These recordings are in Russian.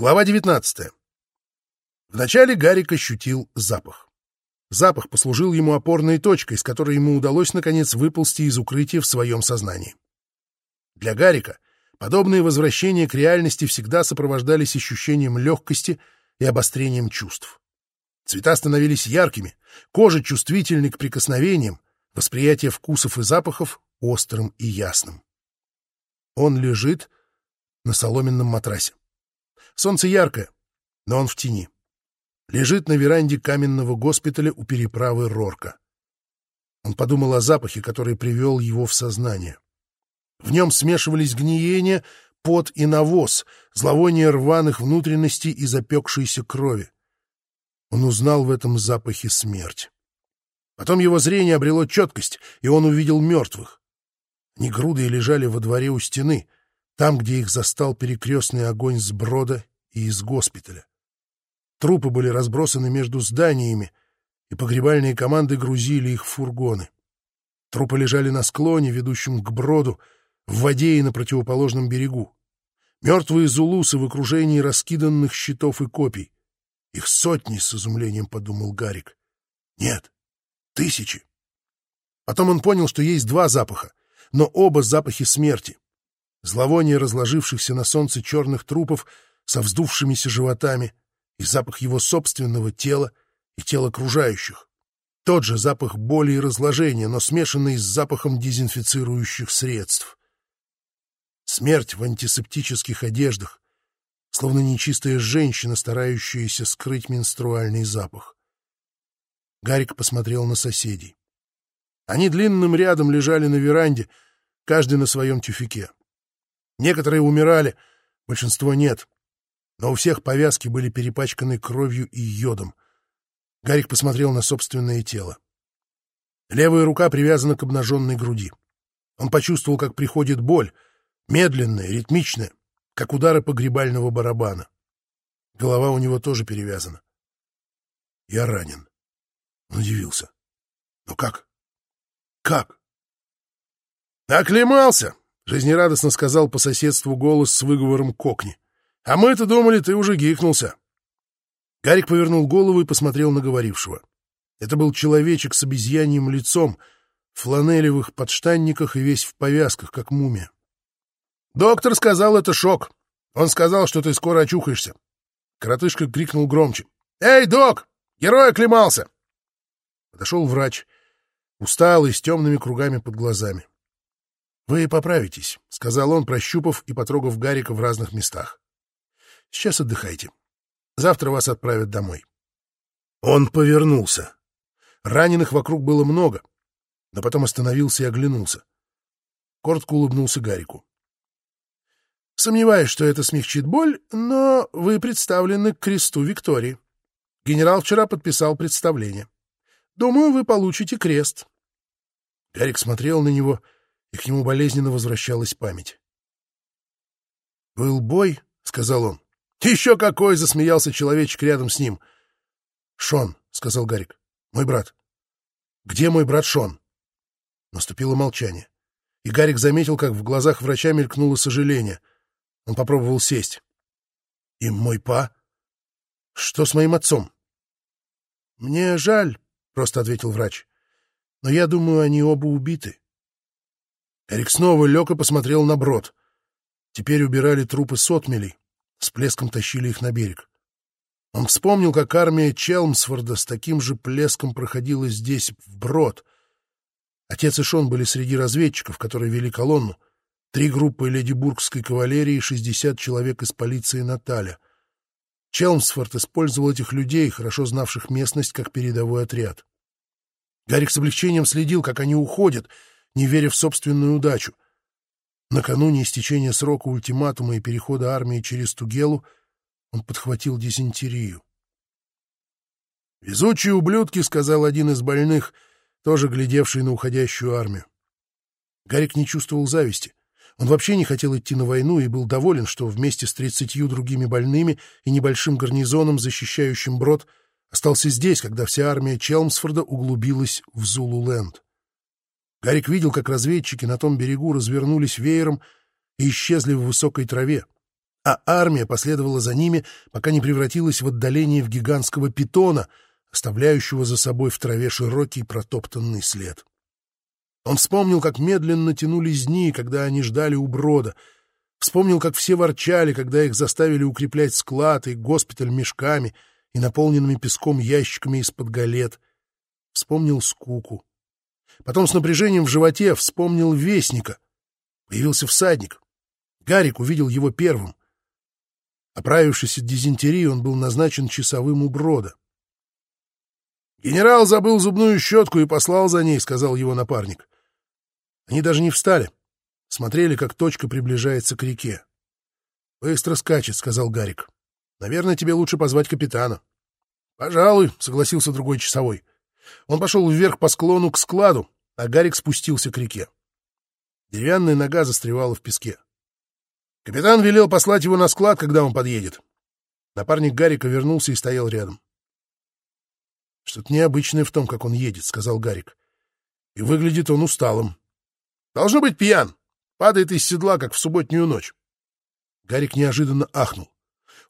Глава 19. Вначале Гарик ощутил запах. Запах послужил ему опорной точкой, с которой ему удалось, наконец, выползти из укрытия в своем сознании. Для Гарика подобные возвращения к реальности всегда сопровождались ощущением легкости и обострением чувств. Цвета становились яркими, кожа чувствительной к прикосновениям, восприятие вкусов и запахов острым и ясным. Он лежит на соломенном матрасе. Солнце яркое, но он в тени. Лежит на веранде каменного госпиталя у переправы Рорка. Он подумал о запахе, который привел его в сознание. В нем смешивались гниение, пот и навоз, зловоние рваных внутренностей и запекшейся крови. Он узнал в этом запахе смерть. Потом его зрение обрело четкость, и он увидел мертвых. Они грудой лежали во дворе у стены, там, где их застал перекрестный огонь с брода и из госпиталя. Трупы были разбросаны между зданиями, и погребальные команды грузили их в фургоны. Трупы лежали на склоне, ведущем к броду, в воде и на противоположном берегу. Мертвые зулусы в окружении раскиданных щитов и копий. Их сотни, с изумлением подумал Гарик. Нет, тысячи. Потом он понял, что есть два запаха, но оба запахи смерти зловоние разложившихся на солнце черных трупов со вздувшимися животами и запах его собственного тела и тел окружающих. Тот же запах боли и разложения, но смешанный с запахом дезинфицирующих средств. Смерть в антисептических одеждах, словно нечистая женщина, старающаяся скрыть менструальный запах. Гарик посмотрел на соседей. Они длинным рядом лежали на веранде, каждый на своем тюфике. Некоторые умирали, большинство нет. Но у всех повязки были перепачканы кровью и йодом. Гарик посмотрел на собственное тело. Левая рука привязана к обнаженной груди. Он почувствовал, как приходит боль, медленная, ритмичная, как удары погребального барабана. Голова у него тоже перевязана. Я ранен. Он удивился. Но как? Как? Оклемался! Жизнерадостно сказал по соседству голос с выговором кокни. «А мы-то думали, ты уже гикнулся». Гарик повернул голову и посмотрел на говорившего. Это был человечек с обезьяньим лицом, в фланелевых подштанниках и весь в повязках, как мумия. «Доктор сказал, это шок. Он сказал, что ты скоро очухаешься». Коротышка крикнул громче. «Эй, док! Герой оклемался!» Подошел врач, усталый, с темными кругами под глазами. «Вы поправитесь», — сказал он, прощупав и потрогав Гарика в разных местах. «Сейчас отдыхайте. Завтра вас отправят домой». Он повернулся. Раненых вокруг было много, но потом остановился и оглянулся. Коротко улыбнулся Гарику. «Сомневаюсь, что это смягчит боль, но вы представлены к кресту Виктории. Генерал вчера подписал представление. Думаю, вы получите крест». Гарик смотрел на него — и к нему болезненно возвращалась память. «Был бой?» — сказал он. «Еще какой!» — засмеялся человечек рядом с ним. «Шон», — сказал Гарик, — «мой брат». «Где мой брат Шон?» Наступило молчание, и Гарик заметил, как в глазах врача мелькнуло сожаление. Он попробовал сесть. «И мой па? Что с моим отцом?» «Мне жаль», — просто ответил врач. «Но я думаю, они оба убиты». Эрик снова лег и посмотрел на брод. Теперь убирали трупы сотмелей, с плеском тащили их на берег. Он вспомнил, как армия Челмсфорда с таким же плеском проходила здесь, в брод. Отец и Шон были среди разведчиков, которые вели колонну. Три группы ледибургской кавалерии и шестьдесят человек из полиции Наталя. Челмсфорд использовал этих людей, хорошо знавших местность, как передовой отряд. Гарик с облегчением следил, как они уходят — не веря в собственную удачу. Накануне истечения срока ультиматума и перехода армии через Тугелу он подхватил дизентерию. «Везучие ублюдки», — сказал один из больных, тоже глядевший на уходящую армию. Гарик не чувствовал зависти. Он вообще не хотел идти на войну и был доволен, что вместе с тридцатью другими больными и небольшим гарнизоном, защищающим брод, остался здесь, когда вся армия Челмсфорда углубилась в Зулуленд. Гарик видел, как разведчики на том берегу развернулись веером и исчезли в высокой траве. а армия последовала за ними, пока не превратилась в отдаление в гигантского питона, оставляющего за собой в траве широкий протоптанный след. Он вспомнил, как медленно тянулись дни, когда они ждали у брода. Вспомнил, как все ворчали, когда их заставили укреплять склад и госпиталь мешками и наполненными песком ящиками из-под галет. Вспомнил скуку. Потом с напряжением в животе вспомнил вестника. Появился всадник. Гарик увидел его первым. Оправившись от дизентерии, он был назначен часовым у брода. «Генерал забыл зубную щетку и послал за ней», — сказал его напарник. Они даже не встали. Смотрели, как точка приближается к реке. «Быстро скачет», — сказал Гарик. «Наверное, тебе лучше позвать капитана». «Пожалуй», — согласился другой часовой. Он пошел вверх по склону к складу, а Гарик спустился к реке. Деревянная нога застревала в песке. Капитан велел послать его на склад, когда он подъедет. Напарник Гарика вернулся и стоял рядом. «Что-то необычное в том, как он едет», — сказал Гарик. «И выглядит он усталым. Должно быть пьян. Падает из седла, как в субботнюю ночь». Гарик неожиданно ахнул.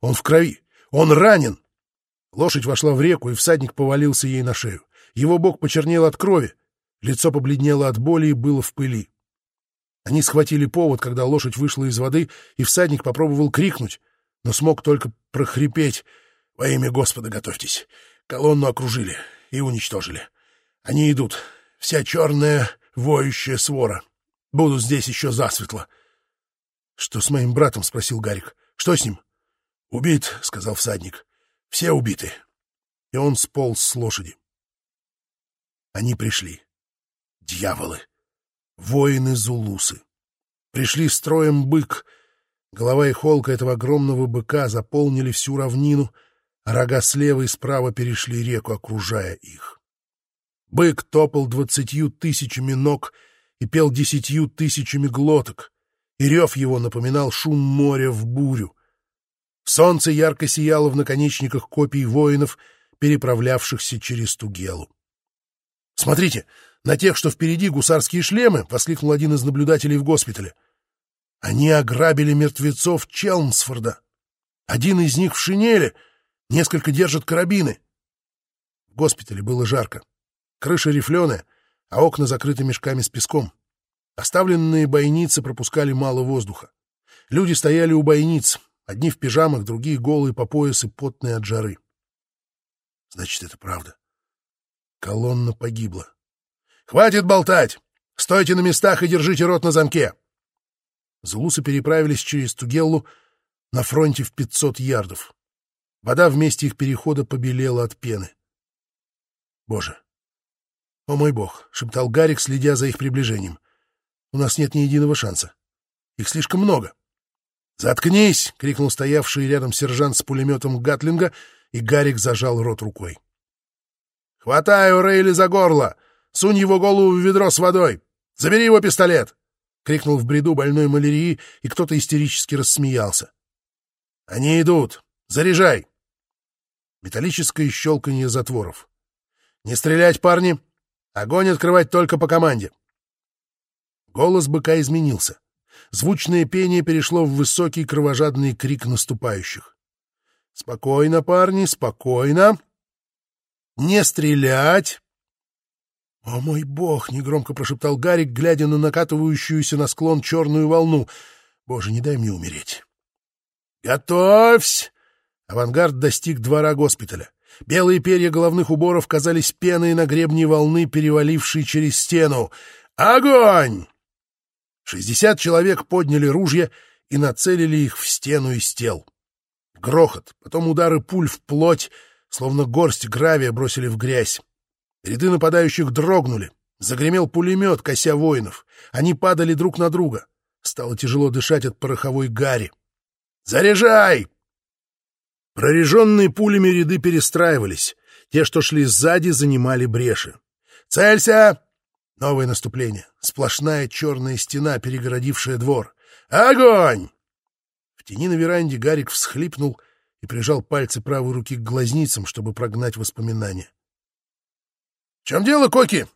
«Он в крови! Он ранен!» Лошадь вошла в реку, и всадник повалился ей на шею. Его бок почернел от крови, лицо побледнело от боли и было в пыли. Они схватили повод, когда лошадь вышла из воды, и всадник попробовал крикнуть, но смог только прохрипеть. «Во имя Господа готовьтесь! Колонну окружили и уничтожили. Они идут. Вся черная воющая свора. Буду здесь еще засветло». «Что с моим братом?» — спросил Гарик. «Что с ним?» «Убит», — сказал всадник. «Все убиты». И он сполз с лошади. Они пришли. Дьяволы! воины-зулусы. Пришли строем бык. Голова и холка этого огромного быка заполнили всю равнину, а рога слева и справа перешли реку, окружая их. Бык топал двадцатью тысячами ног и пел десятью тысячами глоток, и рев его напоминал шум моря в бурю. Солнце ярко сияло в наконечниках копий воинов, переправлявшихся через Тугелу. «Смотрите, на тех, что впереди гусарские шлемы!» — воскликнул один из наблюдателей в госпитале. «Они ограбили мертвецов Челмсфорда. Один из них в шинели, несколько держат карабины». В госпитале было жарко. Крыша рифленая, а окна закрыты мешками с песком. Оставленные бойницы пропускали мало воздуха. Люди стояли у бойниц, одни в пижамах, другие голые по пояс и потные от жары. Значит, это правда. Колонна погибла. «Хватит болтать! Стойте на местах и держите рот на замке!» Зулусы переправились через Тугеллу на фронте в 500 ярдов. Вода вместе их перехода побелела от пены. «Боже! О мой бог!» — шептал Гарик, следя за их приближением. «У нас нет ни единого шанса. Их слишком много». «Заткнись!» — крикнул стоявший рядом сержант с пулеметом Гатлинга, и Гарик зажал рот рукой. «Хватай Рейли за горло! Сунь его голову в ведро с водой! Забери его пистолет!» — крикнул в бреду больной малярии, и кто-то истерически рассмеялся. «Они идут! Заряжай!» Металлическое щелканье затворов. «Не стрелять, парни! Огонь открывать только по команде!» Голос быка изменился. Звучное пение перешло в высокий кровожадный крик наступающих. «Спокойно, парни, спокойно! Не стрелять!» «О мой бог!» — негромко прошептал Гарик, глядя на накатывающуюся на склон черную волну. «Боже, не дай мне умереть!» «Готовься!» Авангард достиг двора госпиталя. Белые перья головных уборов казались пеной на гребне волны, перевалившей через стену. «Огонь!» Шестьдесят человек подняли ружья и нацелили их в стену из тел. Грохот, потом удары пуль в плоть, словно горсть гравия бросили в грязь. Ряды нападающих дрогнули. Загремел пулемет, кося воинов. Они падали друг на друга. Стало тяжело дышать от пороховой гари. «Заряжай!» Прореженные пулями ряды перестраивались. Те, что шли сзади, занимали бреши. «Целься!» Новое наступление. Сплошная черная стена, перегородившая двор. «Огонь!» В тени на веранде Гарик всхлипнул и прижал пальцы правой руки к глазницам, чтобы прогнать воспоминания чем дело, Коки?»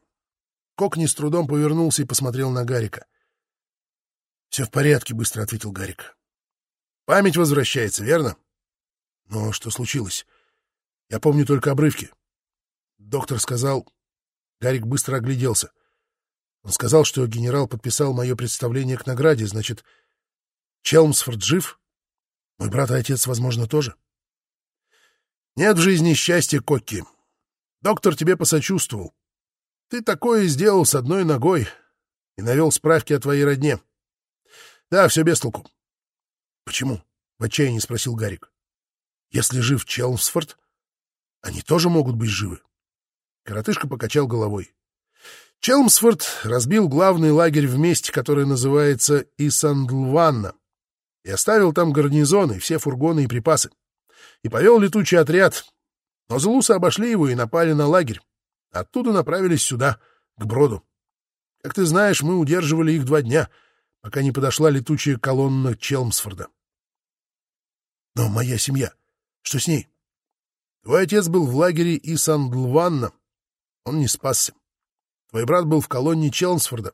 Кокни с трудом повернулся и посмотрел на Гарика. «Все в порядке», — быстро ответил Гарик. Память возвращается, верно? Но что случилось? Я помню только обрывки. Доктор сказал... Гарик быстро огляделся. Он сказал, что генерал подписал мое представление к награде, значит, Челмсфорд жив? Мой брат и отец, возможно, тоже? Нет в жизни счастья, Кокки. Доктор тебе посочувствовал. Ты такое сделал с одной ногой и навел справки о твоей родне. Да, все без толку. Почему? — в отчаянии спросил Гарик. Если жив Челмсфорд, они тоже могут быть живы. Коротышка покачал головой. Челмсфорд разбил главный лагерь в месте, которое называется Исандлванна, и оставил там гарнизоны, все фургоны и припасы. И повел летучий отряд. Но зулусы обошли его и напали на лагерь. Оттуда направились сюда, к броду. Как ты знаешь, мы удерживали их два дня, пока не подошла летучая колонна Челмсфорда. Но моя семья, что с ней? Твой отец был в лагере Исандлванна. Он не спасся. Твой брат был в колонне Челмсфорда,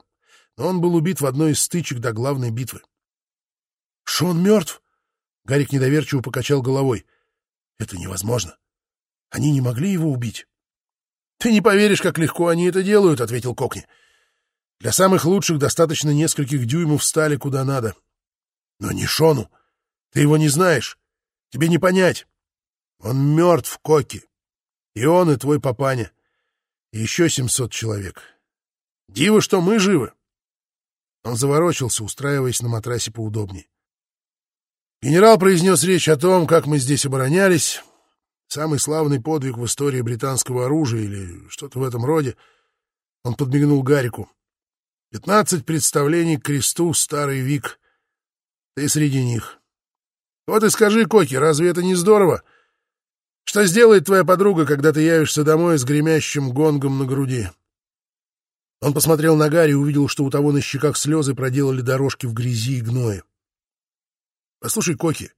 но он был убит в одной из стычек до главной битвы. Шон мертв? Гарик недоверчиво покачал головой. Это невозможно. Они не могли его убить. Ты не поверишь, как легко они это делают, ответил Кокни. Для самых лучших достаточно нескольких дюймов стали куда надо. Но не Шону. Ты его не знаешь. Тебе не понять. Он мертв, Коки. И он, и твой папаня. И еще семьсот человек. Диво, что мы живы. Он заворочился, устраиваясь на матрасе поудобнее. Генерал произнес речь о том, как мы здесь оборонялись. Самый славный подвиг в истории британского оружия или что-то в этом роде. Он подмигнул Гарику. Пятнадцать представлений к кресту, старый Вик. Ты среди них. Вот и скажи, Коки, разве это не здорово? Что сделает твоя подруга, когда ты явишься домой с гремящим гонгом на груди? Он посмотрел на Гарри и увидел, что у того на щеках слезы проделали дорожки в грязи и гное. — Послушай, Коки,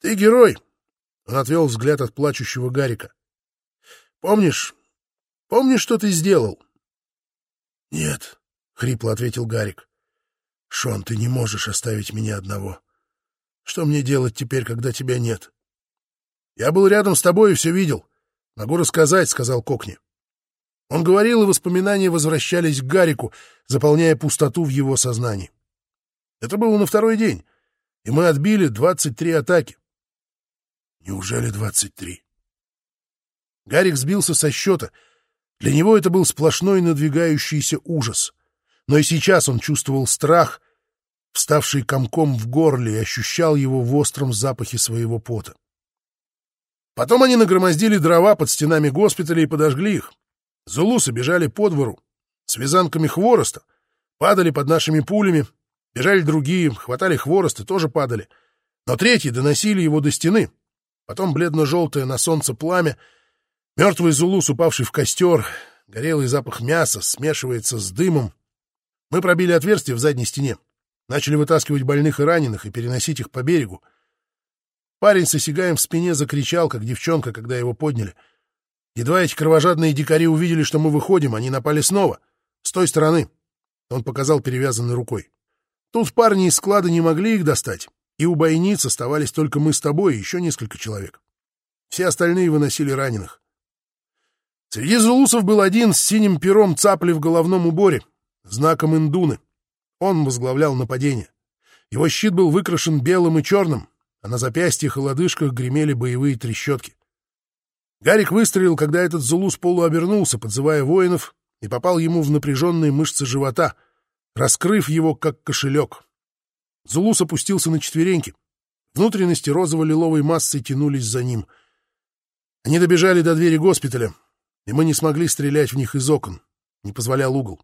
ты герой! — он отвел взгляд от плачущего Гарика. — Помнишь, помнишь, что ты сделал? — Нет, — хрипло ответил Гарик. — Шон, ты не можешь оставить меня одного. Что мне делать теперь, когда тебя нет? — Я был рядом с тобой и все видел. Могу рассказать, — сказал Кокни. Он говорил, и воспоминания возвращались к Гарику, заполняя пустоту в его сознании. Это было на второй день и мы отбили 23 атаки. Неужели 23? Гарик сбился со счета. Для него это был сплошной надвигающийся ужас. Но и сейчас он чувствовал страх, вставший комком в горле, и ощущал его в остром запахе своего пота. Потом они нагромоздили дрова под стенами госпиталя и подожгли их. Зулусы бежали по двору с вязанками хвороста, падали под нашими пулями, Бежали другие, хватали хворост и тоже падали. Но третьи доносили его до стены. Потом бледно-желтое на солнце пламя, мертвый зулус, упавший в костер, горелый запах мяса смешивается с дымом. Мы пробили отверстие в задней стене, начали вытаскивать больных и раненых и переносить их по берегу. Парень с осягаем в спине закричал, как девчонка, когда его подняли. Едва эти кровожадные дикари увидели, что мы выходим, они напали снова, с той стороны. Он показал перевязанной рукой. Тут парни из склада не могли их достать, и у бойниц оставались только мы с тобой и еще несколько человек. Все остальные выносили раненых. Среди зулусов был один с синим пером цапли в головном уборе, знаком индуны. Он возглавлял нападение. Его щит был выкрашен белым и черным, а на запястьях и лодыжках гремели боевые трещотки. Гарик выстрелил, когда этот зулус полуобернулся, подзывая воинов, и попал ему в напряженные мышцы живота — раскрыв его, как кошелек. Зулус опустился на четвереньки. Внутренности розово-лиловой массы тянулись за ним. Они добежали до двери госпиталя, и мы не смогли стрелять в них из окон. Не позволял угол.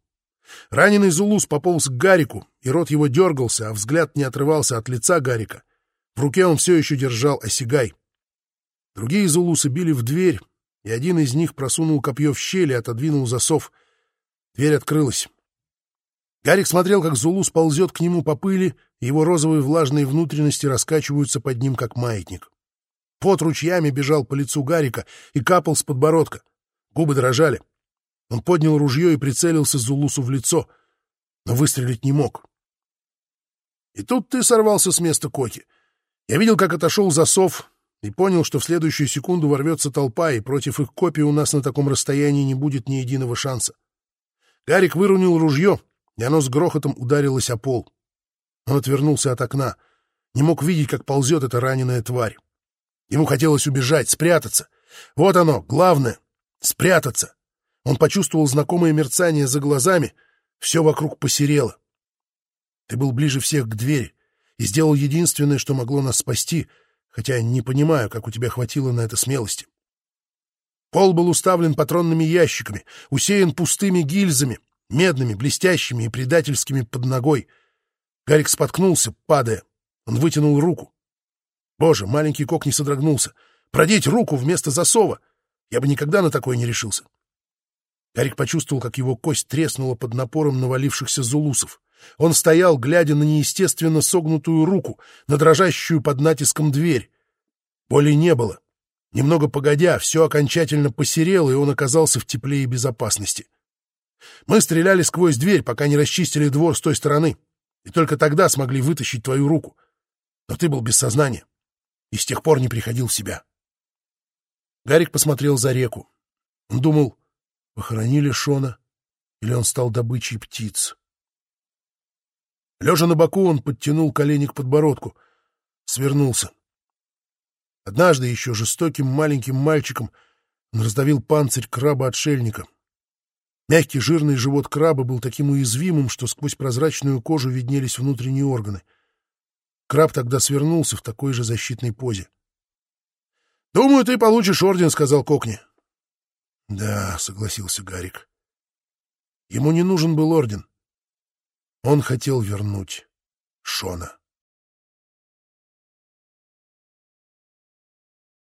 Раненый Зулус пополз к Гарику, и рот его дергался, а взгляд не отрывался от лица Гарика. В руке он все еще держал осигай. Другие Зулусы били в дверь, и один из них просунул копье в щель и отодвинул засов. Дверь открылась. Гарик смотрел, как Зулу сползет к нему по пыли, его розовые влажные внутренности раскачиваются под ним, как маятник. Пот ручьями бежал по лицу Гарика и капал с подбородка. Губы дрожали. Он поднял ружье и прицелился Зулусу в лицо, но выстрелить не мог. И тут ты сорвался с места Коки. Я видел, как отошел засов, и понял, что в следующую секунду ворвется толпа, и против их копий у нас на таком расстоянии не будет ни единого шанса. Гарик выронил ружье, и оно с грохотом ударилось о пол. Он отвернулся от окна, не мог видеть, как ползет эта раненая тварь. Ему хотелось убежать, спрятаться. Вот оно, главное — спрятаться. Он почувствовал знакомое мерцание за глазами, все вокруг посерело. Ты был ближе всех к двери и сделал единственное, что могло нас спасти, хотя не понимаю, как у тебя хватило на это смелости. Пол был уставлен патронными ящиками, усеян пустыми гильзами, медными, блестящими и предательскими под ногой. Гарик споткнулся, падая. Он вытянул руку. Боже, маленький кок не содрогнулся. Продеть руку вместо засова! Я бы никогда на такое не решился. Гарик почувствовал, как его кость треснула под напором навалившихся зулусов. Он стоял, глядя на неестественно согнутую руку, на дрожащую под натиском дверь. Боли не было. Немного погодя, все окончательно посерело, и он оказался в тепле и безопасности. Мы стреляли сквозь дверь, пока не расчистили двор с той стороны, и только тогда смогли вытащить твою руку. Но ты был без сознания и с тех пор не приходил в себя. Гарик посмотрел за реку. Он думал, похоронили Шона, или он стал добычей птиц. Лежа на боку, он подтянул колени к подбородку, свернулся. Однажды еще жестоким маленьким мальчиком он раздавил панцирь краба-отшельника. Мягкий жирный живот краба был таким уязвимым, что сквозь прозрачную кожу виднелись внутренние органы. Краб тогда свернулся в такой же защитной позе. — Думаю, ты получишь орден, — сказал Кокни. — Да, — согласился Гарик. Ему не нужен был орден. Он хотел вернуть Шона.